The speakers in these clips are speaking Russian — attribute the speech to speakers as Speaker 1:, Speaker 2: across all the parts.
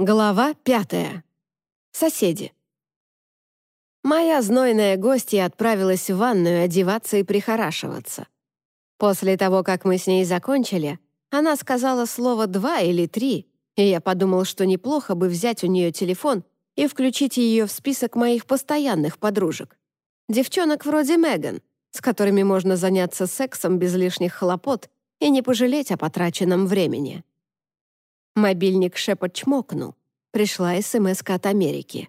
Speaker 1: Глава пятая. Соседи. Моя знойная гостья отправилась в ванную одеваться и прихорашиваться. После того, как мы с ней закончили, она сказала слово «два» или «три», и я подумал, что неплохо бы взять у нее телефон и включить ее в список моих постоянных подружек. Девчонок вроде Меган, с которыми можно заняться сексом без лишних хлопот и не пожалеть о потраченном времени. Мобильник шепот чмокнул. Пришла смс от Америки.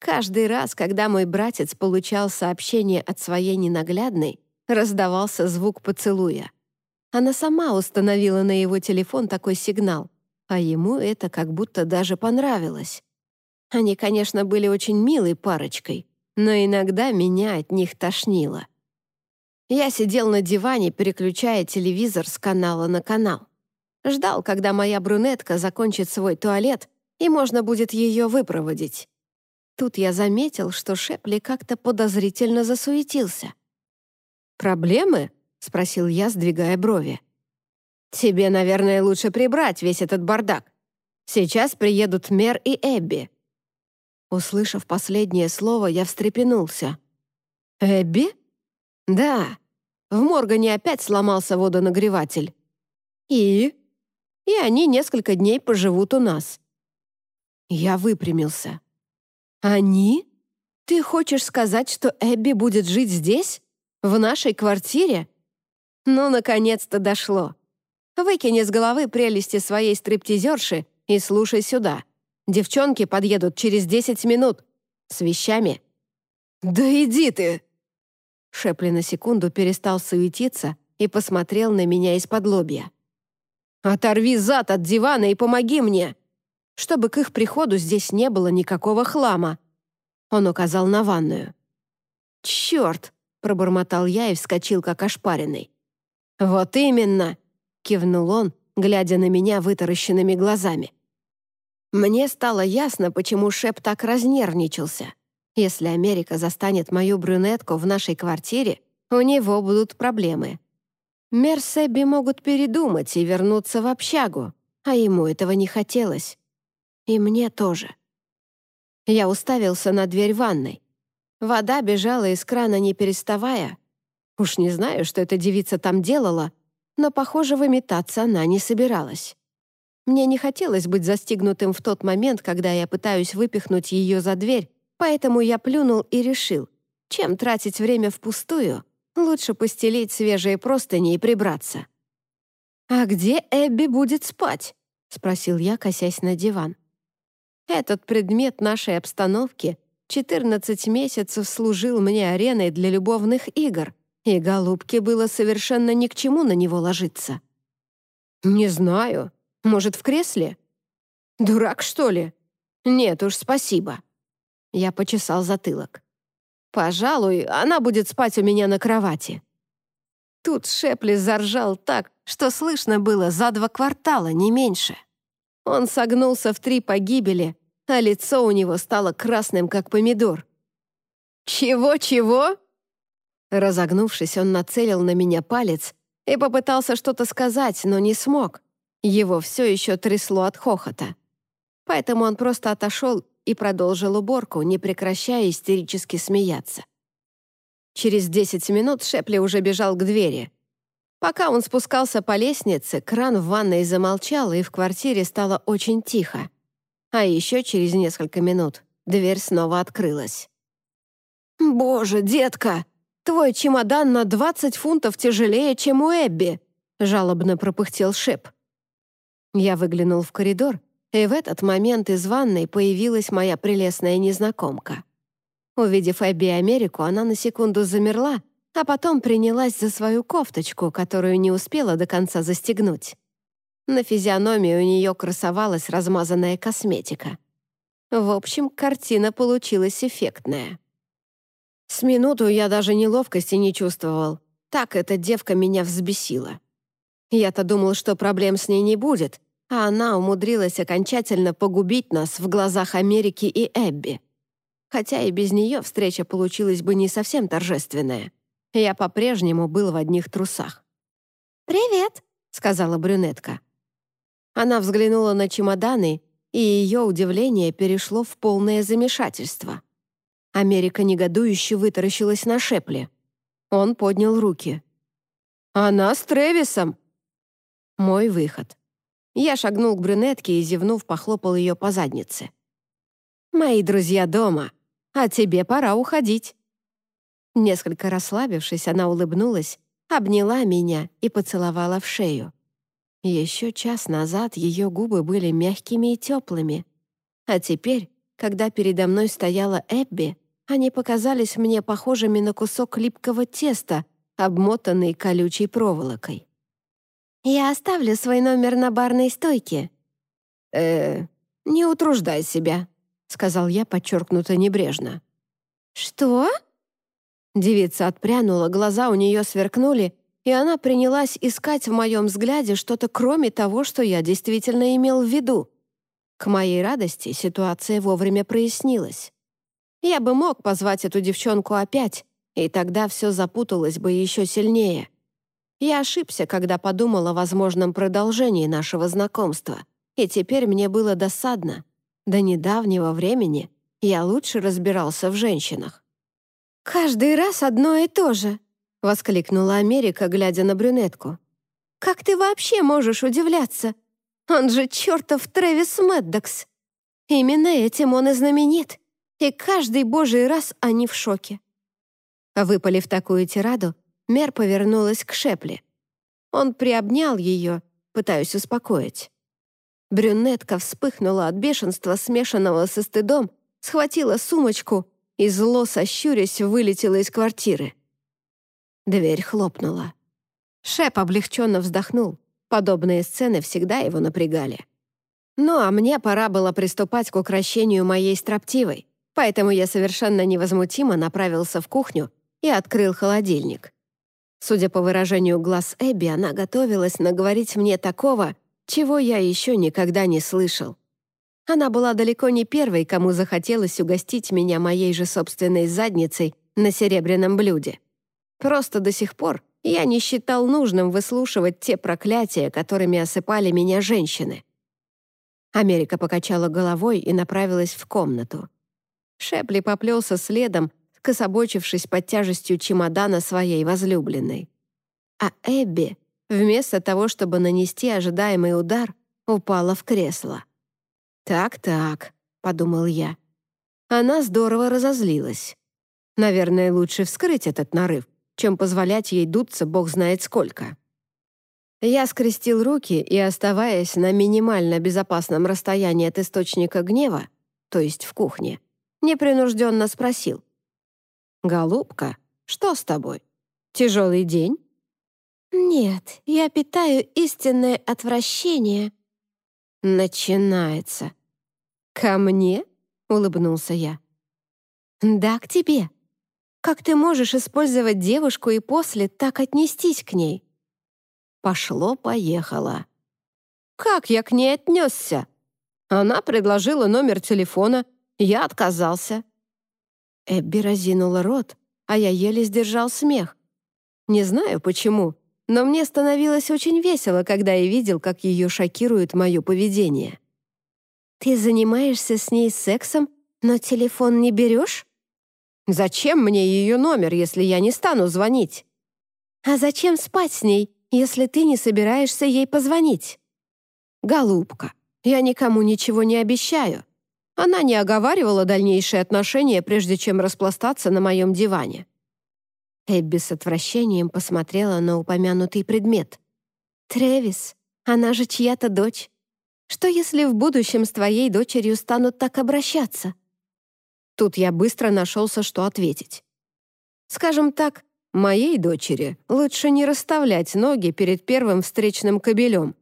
Speaker 1: Каждый раз, когда мой братец получал сообщение от своей ненаглядной, раздавался звук поцелуя. Она сама установила на его телефон такой сигнал, а ему это как будто даже понравилось. Они, конечно, были очень милой парочкой, но иногда меня от них тошнило. Я сидел на диване, переключая телевизор с канала на канал. Ждал, когда моя брюнетка закончит свой туалет, и можно будет ее выпроводить. Тут я заметил, что Шепли как-то подозрительно засуетился. «Проблемы?» — спросил я, сдвигая брови. «Тебе, наверное, лучше прибрать весь этот бардак. Сейчас приедут Мер и Эбби». Услышав последнее слово, я встрепенулся. «Эбби?» «Да. В Моргане опять сломался водонагреватель». «И?» И они несколько дней поживут у нас». Я выпрямился. «Они? Ты хочешь сказать, что Эбби будет жить здесь? В нашей квартире?» Ну, наконец-то дошло. Выкини с головы прелести своей стриптизерши и слушай сюда. Девчонки подъедут через 10 минут. С вещами. «Да иди ты!» Шепли на секунду перестал суетиться и посмотрел на меня из-под лобья. «Оторви зад от дивана и помоги мне!» Чтобы к их приходу здесь не было никакого хлама. Он указал на ванную. «Черт!» — пробормотал я и вскочил, как ошпаренный. «Вот именно!» — кивнул он, глядя на меня вытаращенными глазами. Мне стало ясно, почему Шеп так разнервничался. Если Америка застанет мою брюнетку в нашей квартире, у него будут проблемы. Мерсеби могут передумать и вернуться в общагу, а ему этого не хотелось. И мне тоже. Я уставился на дверь ванной. Вода бежала из крана, не переставая. Уж не знаю, что эта девица там делала, но, похоже, выметаться она не собиралась. Мне не хотелось быть застигнутым в тот момент, когда я пытаюсь выпихнуть ее за дверь, поэтому я плюнул и решил, чем тратить время впустую — Лучше постелить свежие простыни и прибраться. «А где Эбби будет спать?» — спросил я, косясь на диван. Этот предмет нашей обстановки 14 месяцев служил мне ареной для любовных игр, и голубке было совершенно ни к чему на него ложиться. «Не знаю. Может, в кресле?» «Дурак, что ли?» «Нет уж, спасибо». Я почесал затылок. Пожалуй, она будет спать у меня на кровати». Тут Шепли заржал так, что слышно было за два квартала, не меньше. Он согнулся в три погибели, а лицо у него стало красным, как помидор. «Чего-чего?» Разогнувшись, он нацелил на меня палец и попытался что-то сказать, но не смог. Его все еще трясло от хохота. Поэтому он просто отошел и продолжил уборку, не прекращая истерически смеяться. Через 10 минут Шепли уже бежал к двери. Пока он спускался по лестнице, кран в ванной замолчал, и в квартире стало очень тихо. А еще через несколько минут дверь снова открылась. «Боже, детка, твой чемодан на 20 фунтов тяжелее, чем у Эбби», жалобно пропыхтел Шеп. Я выглянул в коридор и в этот момент из ванной появилась моя прелестная незнакомка. Увидев Эбби Америку, она на секунду замерла, а потом принялась за свою кофточку, которую не успела до конца застегнуть. На физиономии у нее красовалась размазанная косметика. В общем, картина получилась эффектная. С минуту я даже неловкости не чувствовал. Так эта девка меня взбесила. Я-то думал, что проблем с ней не будет, а она умудрилась окончательно погубить нас в глазах Америки и Эбби. Хотя и без нее встреча получилась бы не совсем торжественная. Я по-прежнему был в одних трусах.
Speaker 2: «Привет», —
Speaker 1: сказала брюнетка. Она взглянула на чемоданы, и ее удивление перешло в полное замешательство. Америка негодующе вытаращилась на Шепли. Он поднял руки. «Она с Тревисом!» Мой выход. Я шагнул к брюнетке и, зевнув, похлопал ее по заднице. «Мои друзья дома, а тебе пора уходить». Несколько расслабившись, она улыбнулась, обняла меня и поцеловала в шею. Еще час назад ее губы были мягкими и теплыми, а теперь, когда передо мной стояла Эбби, они показались мне похожими на кусок липкого теста, обмотанный колючей проволокой. «Я оставлю свой номер на барной стойке». «Э, не утруждай себя», — сказал я подчеркнуто небрежно. «Что?» Девица отпрянула, глаза у нее сверкнули, и она принялась искать в моем взгляде что-то кроме того, что я действительно имел в виду. К моей радости ситуация вовремя прояснилась. Я бы мог позвать эту девчонку опять, и тогда все запуталось бы еще сильнее. Я ошибся, когда подумал о возможном продолжении нашего знакомства, и теперь мне было досадно. До недавнего времени я лучше разбирался в женщинах. «Каждый раз одно и то же», — воскликнула Америка, глядя на брюнетку. «Как ты вообще можешь удивляться? Он же чертов Трэвис Мэддокс. Именно этим он и знаменит и каждый божий раз они в шоке. Выпалив такую тираду, Мер повернулась к Шепли. Он приобнял ее, пытаясь успокоить. Брюнетка вспыхнула от бешенства, смешанного со стыдом, схватила сумочку и, зло сощурясь, вылетела из квартиры. Дверь хлопнула. Шеп облегченно вздохнул. Подобные сцены всегда его напрягали. Ну, а мне пора было приступать к украшению моей строптивой. Поэтому я совершенно невозмутимо направился в кухню и открыл холодильник. Судя по выражению глаз Эбби, она готовилась наговорить мне такого, чего я еще никогда не слышал. Она была далеко не первой, кому захотелось угостить меня моей же собственной задницей на серебряном блюде. Просто до сих пор я не считал нужным выслушивать те проклятия, которыми осыпали меня женщины. Америка покачала головой и направилась в комнату. Шепли поплелся следом, кособочившись под тяжестью чемодана своей возлюбленной. А Эбби, вместо того, чтобы нанести ожидаемый удар, упала в кресло. «Так-так», — подумал я. Она здорово разозлилась. Наверное, лучше вскрыть этот нарыв, чем позволять ей дуться бог знает сколько. Я скрестил руки и, оставаясь на минимально безопасном расстоянии от источника гнева, то есть в кухне, непринужденно спросил. «Голубка, что с тобой? Тяжелый день?» «Нет, я питаю истинное отвращение». «Начинается». «Ко мне?» — улыбнулся я. «Да, к тебе. Как ты можешь использовать девушку и после так отнестись к ней?» Пошло-поехало. «Как я к ней отнесся?» Она предложила номер телефона, я отказался». Эбби разинула рот, а я еле сдержал смех. Не знаю почему, но мне становилось очень весело, когда я видел, как ее шокирует мое поведение. «Ты занимаешься с ней сексом, но телефон не берешь?» «Зачем мне ее номер, если я не стану звонить?» «А зачем спать с ней, если ты не собираешься ей позвонить?» «Голубка, я никому ничего не обещаю. Она не оговаривала дальнейшие отношения, прежде чем распластаться на моем диване. Эбби с отвращением посмотрела на упомянутый предмет. «Тревис, она же чья-то дочь. Что если в будущем с твоей дочерью станут так обращаться?» Тут я быстро нашелся, что ответить. Скажем так, моей дочери лучше не расставлять ноги перед первым встречным кобелем.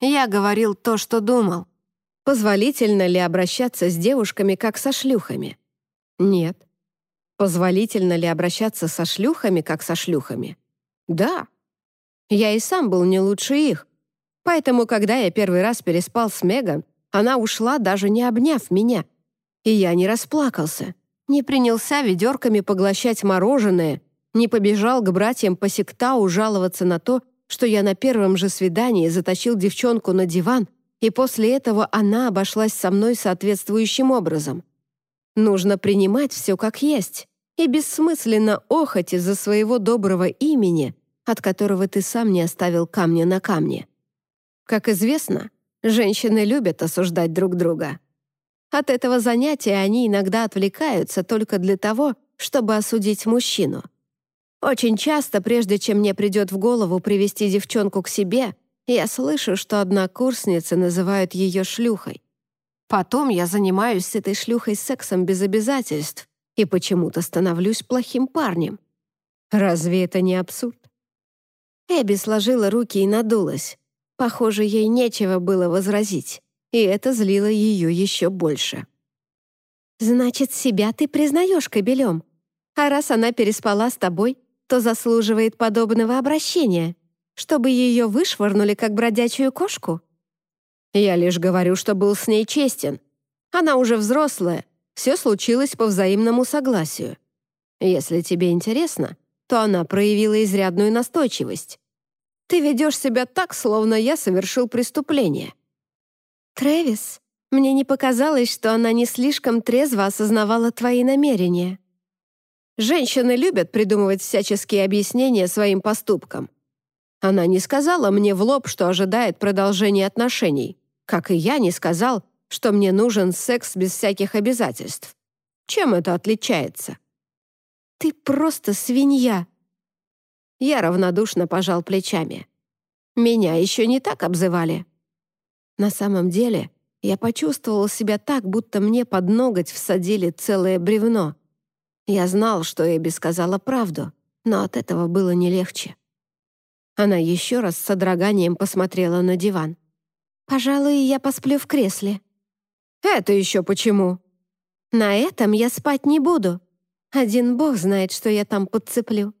Speaker 1: Я говорил то, что думал. Позволительно ли обращаться с девушками, как со шлюхами? Нет. Позволительно ли обращаться со шлюхами, как со шлюхами? Да. Я и сам был не лучше их. Поэтому, когда я первый раз переспал с Меган, она ушла, даже не обняв меня. И я не расплакался, не принялся ведерками поглощать мороженое, не побежал к братьям по сектау жаловаться на то, что я на первом же свидании затащил девчонку на диван и после этого она обошлась со мной соответствующим образом. Нужно принимать все как есть и бессмысленно охоть из-за своего доброго имени, от которого ты сам не оставил камня на камне. Как известно, женщины любят осуждать друг друга. От этого занятия они иногда отвлекаются только для того, чтобы осудить мужчину. Очень часто, прежде чем мне придет в голову привести девчонку к себе, я слышу, что однокурсницы называют ее шлюхой. Потом я занимаюсь с этой шлюхой сексом без обязательств и почему-то становлюсь плохим парнем. Разве это не абсурд? Эбби сложила руки и надулась. Похоже, ей нечего было возразить, и это злило ее еще больше. «Значит, себя ты признаешь кобелем. А раз она переспала с тобой, то заслуживает подобного обращения, чтобы ее вышвырнули как бродячую кошку?» «Я лишь говорю, что был с ней честен. Она уже взрослая, все случилось по взаимному согласию. Если тебе интересно, то она проявила изрядную настойчивость. Ты ведешь себя так, словно я совершил преступление». «Трэвис, мне не показалось, что она не слишком трезво осознавала твои намерения». Женщины любят придумывать всяческие объяснения своим поступкам. Она не сказала мне в лоб, что ожидает продолжения отношений, как и я не сказал, что мне нужен секс без всяких обязательств. Чем это отличается? Ты просто свинья. Я равнодушно пожал плечами. Меня еще не так обзывали. На самом деле, я почувствовал себя так, будто мне под ноготь всадили целое бревно — я знал, что Эбби сказала правду, но от этого было не легче. Она еще раз с содроганием посмотрела на диван. «Пожалуй, я посплю в кресле». «Это еще почему?» «На этом я спать не буду. Один бог знает, что я там подцеплю».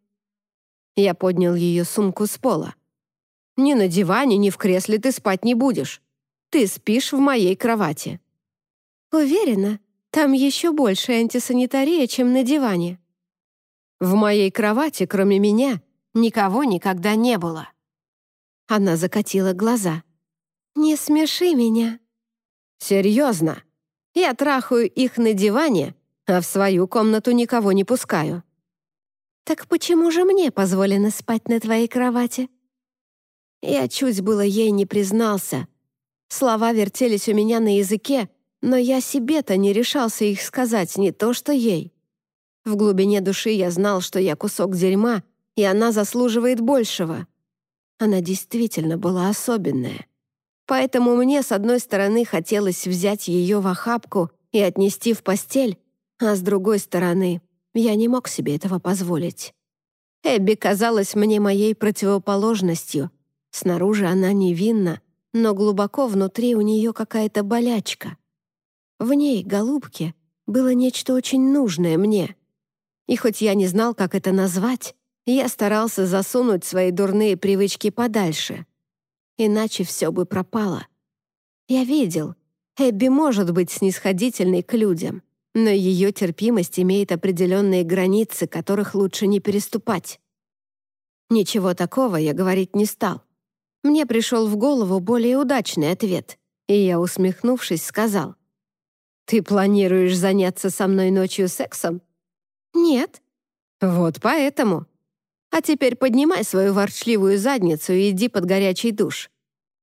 Speaker 1: Я поднял ее сумку с пола. «Ни на диване, ни в кресле ты спать не будешь. Ты спишь в моей кровати». «Уверена, там еще больше антисанитария, чем на диване. В моей кровати, кроме меня, никого никогда не было. Она закатила глаза. «Не смеши меня». «Серьезно? Я трахаю их на диване, а в свою комнату никого не пускаю». «Так почему же мне позволено спать на твоей кровати?» Я чуть было ей не признался. Слова вертелись у меня на языке, но я себе-то не решался их сказать, не то что ей. В глубине души я знал, что я кусок дерьма, и она заслуживает большего. Она действительно была особенная. Поэтому мне, с одной стороны, хотелось взять ее в охапку и отнести в постель, а с другой стороны, я не мог себе этого позволить. Эбби казалась мне моей противоположностью. Снаружи она невинна, но глубоко внутри у нее какая-то болячка. В ней, голубке, было нечто очень нужное мне. И хоть я не знал, как это назвать, я старался засунуть свои дурные привычки подальше. Иначе все бы пропало. Я видел, Эбби может быть снисходительной к людям, но ее терпимость имеет определенные границы, которых лучше не переступать. Ничего такого я говорить не стал. Мне пришел в голову более удачный ответ, и я, усмехнувшись, сказал, «Ты планируешь заняться со мной ночью сексом?» «Нет». «Вот поэтому. А теперь поднимай свою ворчливую задницу и иди под горячий душ.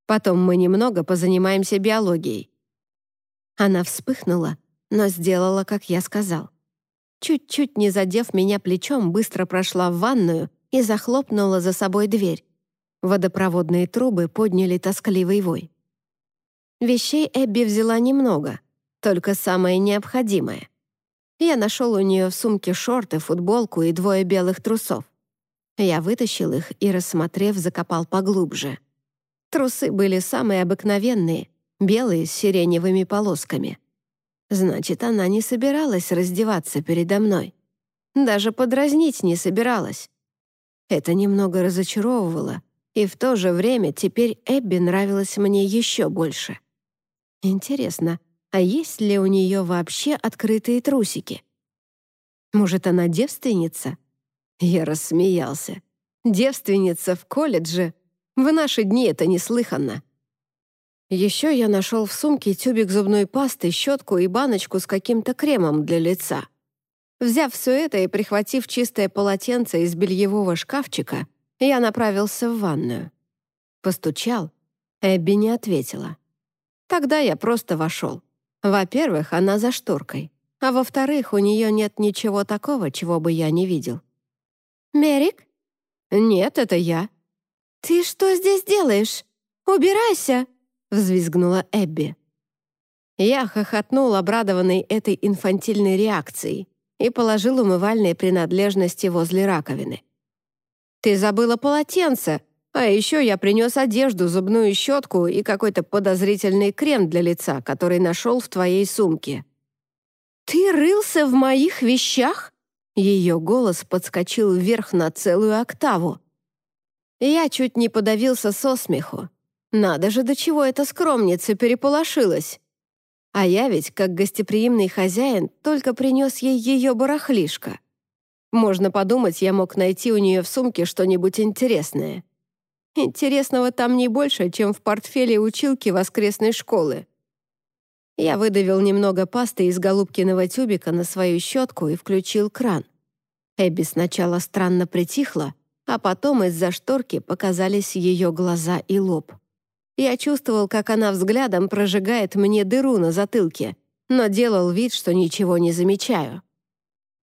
Speaker 1: Потом мы немного позанимаемся биологией». Она вспыхнула, но сделала, как я сказал. Чуть-чуть не задев меня плечом, быстро прошла в ванную и захлопнула за собой дверь. Водопроводные трубы подняли тоскливый вой. Вещей Эбби взяла немного, только самое необходимое. Я нашел у нее в сумке шорты, футболку и двое белых трусов. Я вытащил их и, рассмотрев, закопал поглубже. Трусы были самые обыкновенные, белые с сиреневыми полосками. Значит, она не собиралась раздеваться передо мной. Даже подразнить не собиралась. Это немного разочаровывало, и в то же время теперь Эбби нравилась мне еще больше. Интересно, а есть ли у нее вообще открытые трусики? Может, она девственница? Я рассмеялся. Девственница в колледже? В наши дни это неслыханно. Еще я нашел в сумке тюбик зубной пасты, щетку и баночку с каким-то кремом для лица. Взяв все это и прихватив чистое полотенце из бельевого шкафчика, я направился в ванную. Постучал. Эбби не ответила. Тогда я просто вошел. Во-первых, она за шторкой. А во-вторых, у нее нет ничего такого, чего бы я не видел.
Speaker 2: «Мерик?»
Speaker 1: «Нет, это я».
Speaker 2: «Ты что здесь делаешь? Убирайся!» — взвизгнула Эбби.
Speaker 1: Я хохотнул, обрадованный этой инфантильной реакцией, и положил умывальные принадлежности возле раковины. «Ты забыла полотенце, а еще я принес одежду, зубную щетку и какой-то подозрительный крем для лица, который нашел в твоей сумке».
Speaker 2: «Ты рылся в моих вещах?»
Speaker 1: Ее голос подскочил вверх на целую октаву. Я чуть не подавился со смеху. Надо же, до чего эта скромница переполошилась. А я ведь, как гостеприимный хозяин, только принес ей ее барахлишко. Можно подумать, я мог найти у нее в сумке что-нибудь интересное. Интересного там не больше, чем в портфеле училки воскресной школы. Я выдавил немного пасты из голубкиного тюбика на свою щетку и включил кран. Эбби сначала странно притихла, а потом из-за шторки показались ее глаза и лоб. Я чувствовал, как она взглядом прожигает мне дыру на затылке, но делал вид, что ничего не замечаю.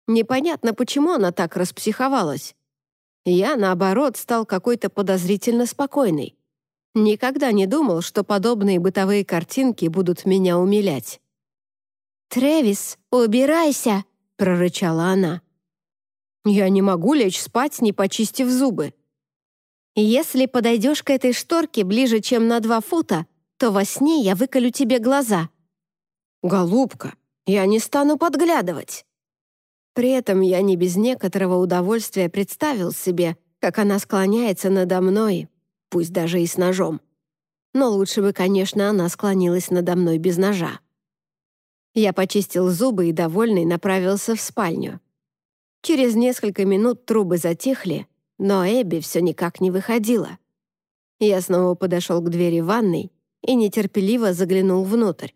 Speaker 1: Непонятно, почему она так распсиховалась. Я, наоборот, стал какой-то подозрительно спокойный. Никогда не думал, что подобные бытовые картинки будут меня умилять.
Speaker 2: «Трэвис, убирайся!» — прорычала она.
Speaker 1: «Я не могу лечь спать, не почистив зубы».
Speaker 2: «Если подойдешь к этой шторке ближе, чем на два фута, то во сне я выколю тебе глаза».
Speaker 1: «Голубка, я не стану подглядывать». При этом я не без некоторого удовольствия представил себе, как она склоняется надо мной, пусть даже и с ножом. Но лучше бы, конечно, она склонилась надо мной без ножа. Я почистил зубы и, довольный, направился в спальню. Через несколько минут трубы затихли, но Эбби все никак не выходила. Я снова подошел к двери ванной и нетерпеливо заглянул внутрь.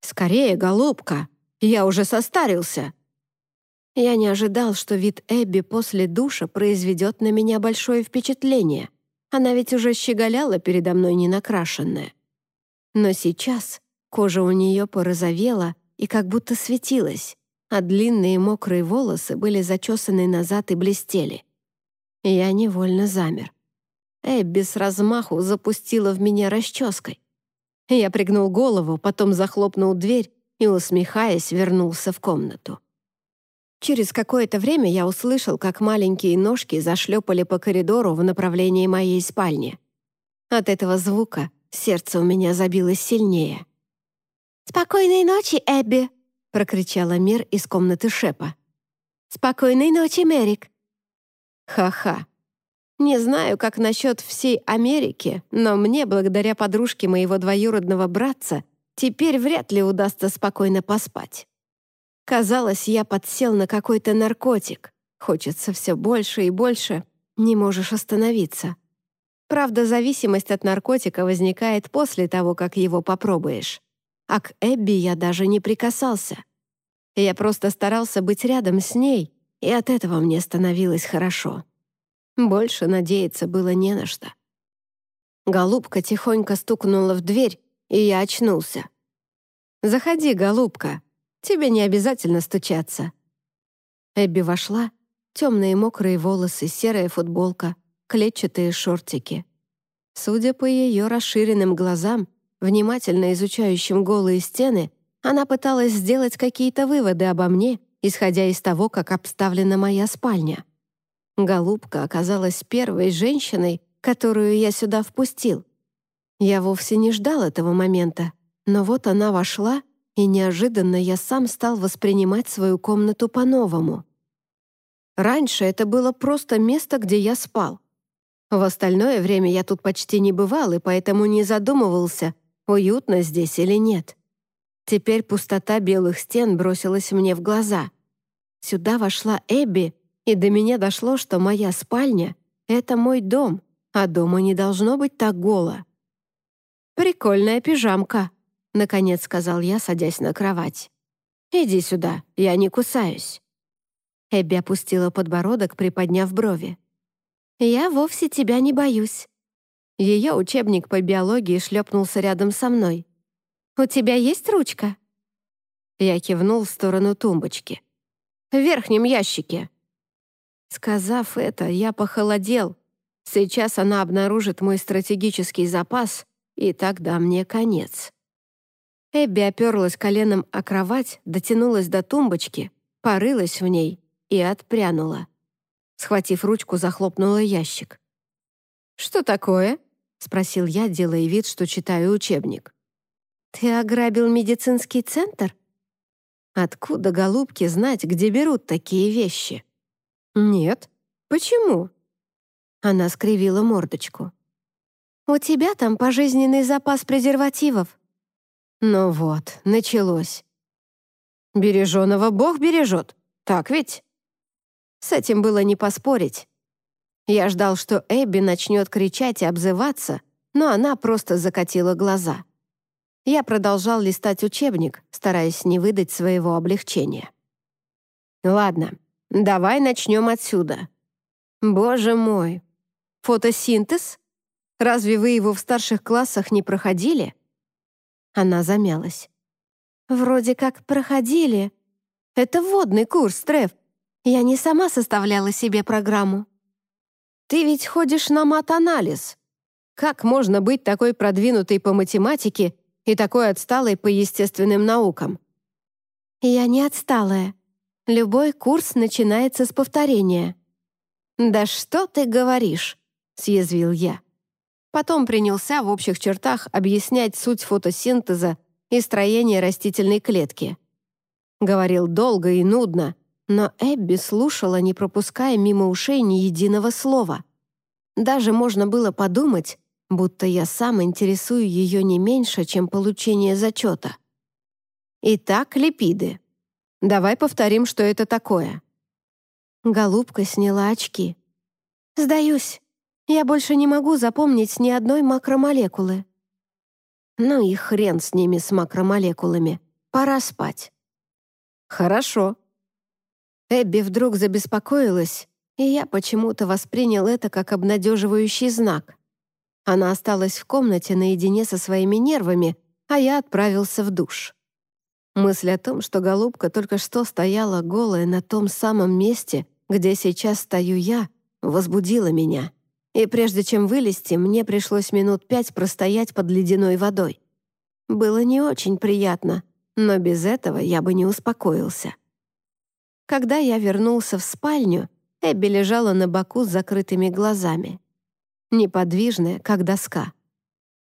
Speaker 1: «Скорее, голубка! Я уже состарился!» Я не ожидал, что вид Эбби после душа произведет на меня большое впечатление. Она ведь уже щеголяла передо мной ненакрашенная. Но сейчас кожа у нее порозовела и как будто светилась, а длинные мокрые волосы были зачесаны назад и блестели. Я невольно замер. Эбби с размаху запустила в меня расческой. Я пригнул голову, потом захлопнул дверь и, усмехаясь, вернулся в комнату. Через какое-то время я услышал, как маленькие ножки зашлепали по коридору в направлении моей спальни. От этого звука сердце у меня забилось сильнее.
Speaker 2: «Спокойной ночи, Эбби!» — прокричала Мир из комнаты Шепа. «Спокойной ночи, Мерик!»
Speaker 1: Ха-ха. Не знаю, как насчет всей Америки, но мне, благодаря подружке моего двоюродного братца, теперь вряд ли удастся спокойно поспать. Казалось, я подсел на какой-то наркотик. Хочется все больше и больше, не можешь остановиться. Правда, зависимость от наркотика возникает после того, как его попробуешь. А к Эбби я даже не прикасался. Я просто старался быть рядом с ней, и от этого мне становилось хорошо. Больше надеяться было не на что. Голубка тихонько стукнула в дверь, и я очнулся. «Заходи, голубка», Тебе не обязательно стучаться». Эбби вошла, темные мокрые волосы, серая футболка, клетчатые шортики. Судя по ее расширенным глазам, внимательно изучающим голые стены, она пыталась сделать какие-то выводы обо мне, исходя из того, как обставлена моя спальня. Голубка оказалась первой женщиной, которую я сюда впустил. Я вовсе не ждал этого момента, но вот она вошла и неожиданно я сам стал воспринимать свою комнату по-новому. Раньше это было просто место, где я спал. В остальное время я тут почти не бывал, и поэтому не задумывался, уютно здесь или нет. Теперь пустота белых стен бросилась мне в глаза. Сюда вошла Эбби, и до меня дошло, что моя спальня — это мой дом, а дома не должно быть так голо. «Прикольная пижамка», — наконец сказал я, садясь на кровать. «Иди сюда, я не кусаюсь». Эбби опустила подбородок, приподняв брови. «Я вовсе тебя не боюсь». Ее учебник по биологии шлепнулся рядом со мной. «У тебя есть ручка?» Я кивнул в сторону тумбочки. «В верхнем ящике». Сказав это, я похолодел. Сейчас она обнаружит мой стратегический запас, и тогда мне конец. Эбби оперлась коленом о кровать, дотянулась до тумбочки, порылась в ней и отпрянула. Схватив ручку, захлопнула ящик. «Что такое?» — спросил я, делая вид, что читаю учебник. «Ты ограбил медицинский центр?» «Откуда, голубки, знать, где берут такие вещи?» «Нет. Почему?» Она скривила мордочку. «У тебя там пожизненный запас презервативов». Ну вот, началось. «Береженого Бог бережет, так ведь?» С этим было не поспорить. Я ждал, что Эбби начнет кричать и обзываться, но она просто закатила глаза. Я продолжал листать учебник, стараясь не выдать своего облегчения. «Ладно, давай начнем отсюда. Боже мой! Фотосинтез? Разве вы его в старших классах не проходили?» Она замялась. «Вроде как проходили. Это вводный курс, Треф. Я не сама составляла себе программу». «Ты ведь ходишь на мат-анализ. Как можно быть такой продвинутой по математике и такой отсталой по естественным наукам?» «Я не отсталая. Любой курс начинается с повторения». «Да что ты говоришь?» — съязвил я. Потом принялся в общих чертах объяснять суть фотосинтеза и строения растительной клетки. Говорил долго и нудно, но Эбби слушала, не пропуская мимо ушей ни единого слова. Даже можно было подумать, будто я сам интересую ее не меньше, чем получение зачета. Итак, липиды. Давай повторим, что это такое. Голубка сняла очки. «Сдаюсь. Я больше не могу запомнить ни одной макромолекулы». «Ну и хрен с ними, с макромолекулами. Пора спать». «Хорошо», Эбби вдруг забеспокоилась, и я почему-то воспринял это как обнадеживающий знак. Она осталась в комнате наедине со своими нервами, а я отправился в душ. Мысль о том, что голубка только что стояла голая на том самом месте, где сейчас стою я, возбудила меня. И прежде чем вылезти, мне пришлось минут пять простоять под ледяной водой. Было не очень приятно, но без этого я бы не успокоился. Когда я вернулся в спальню, Эбби лежала на боку с закрытыми глазами. Неподвижная, как доска.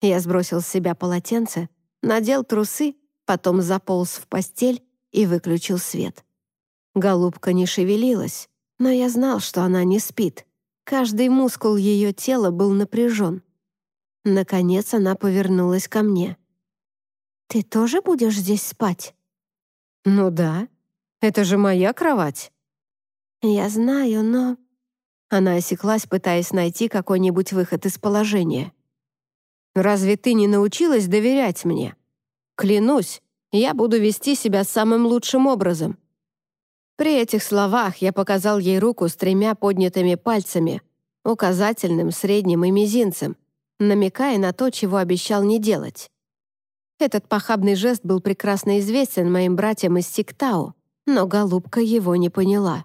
Speaker 1: Я сбросил с себя полотенце, надел трусы, потом заполз в постель и выключил свет. Голубка не шевелилась, но я знал, что она не спит. Каждый мускул ее тела был напряжен. Наконец она повернулась ко мне. «Ты тоже будешь здесь спать?» «Ну да», это же моя кровать». «Я знаю, но...» Она осеклась, пытаясь найти какой-нибудь выход из положения. «Разве ты не научилась доверять мне? Клянусь, я буду вести себя самым лучшим образом». При этих словах я показал ей руку с тремя поднятыми пальцами, указательным, средним и мизинцем, намекая на то, чего обещал не делать. Этот похабный жест был прекрасно известен моим братьям из Сиктау, но голубка его не поняла.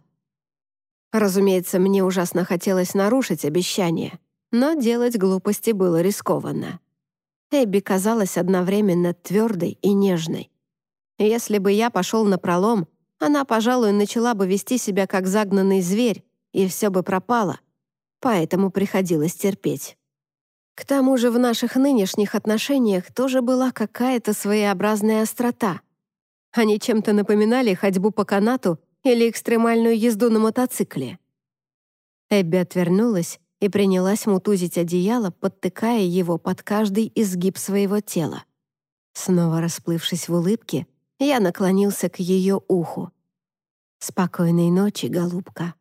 Speaker 1: Разумеется, мне ужасно хотелось нарушить обещание, но делать глупости было рискованно. Эбби казалась одновременно твердой и нежной. Если бы я пошел на пролом, она, пожалуй, начала бы вести себя как загнанный зверь, и все бы пропало. Поэтому приходилось терпеть. К тому же в наших нынешних отношениях тоже была какая-то своеобразная острота — они чем-то напоминали ходьбу по канату или экстремальную езду на мотоцикле. Эбби отвернулась и принялась мутузить одеяло, подтыкая его под каждый изгиб своего тела. Снова расплывшись в улыбке, я наклонился к ее уху. «Спокойной ночи, голубка».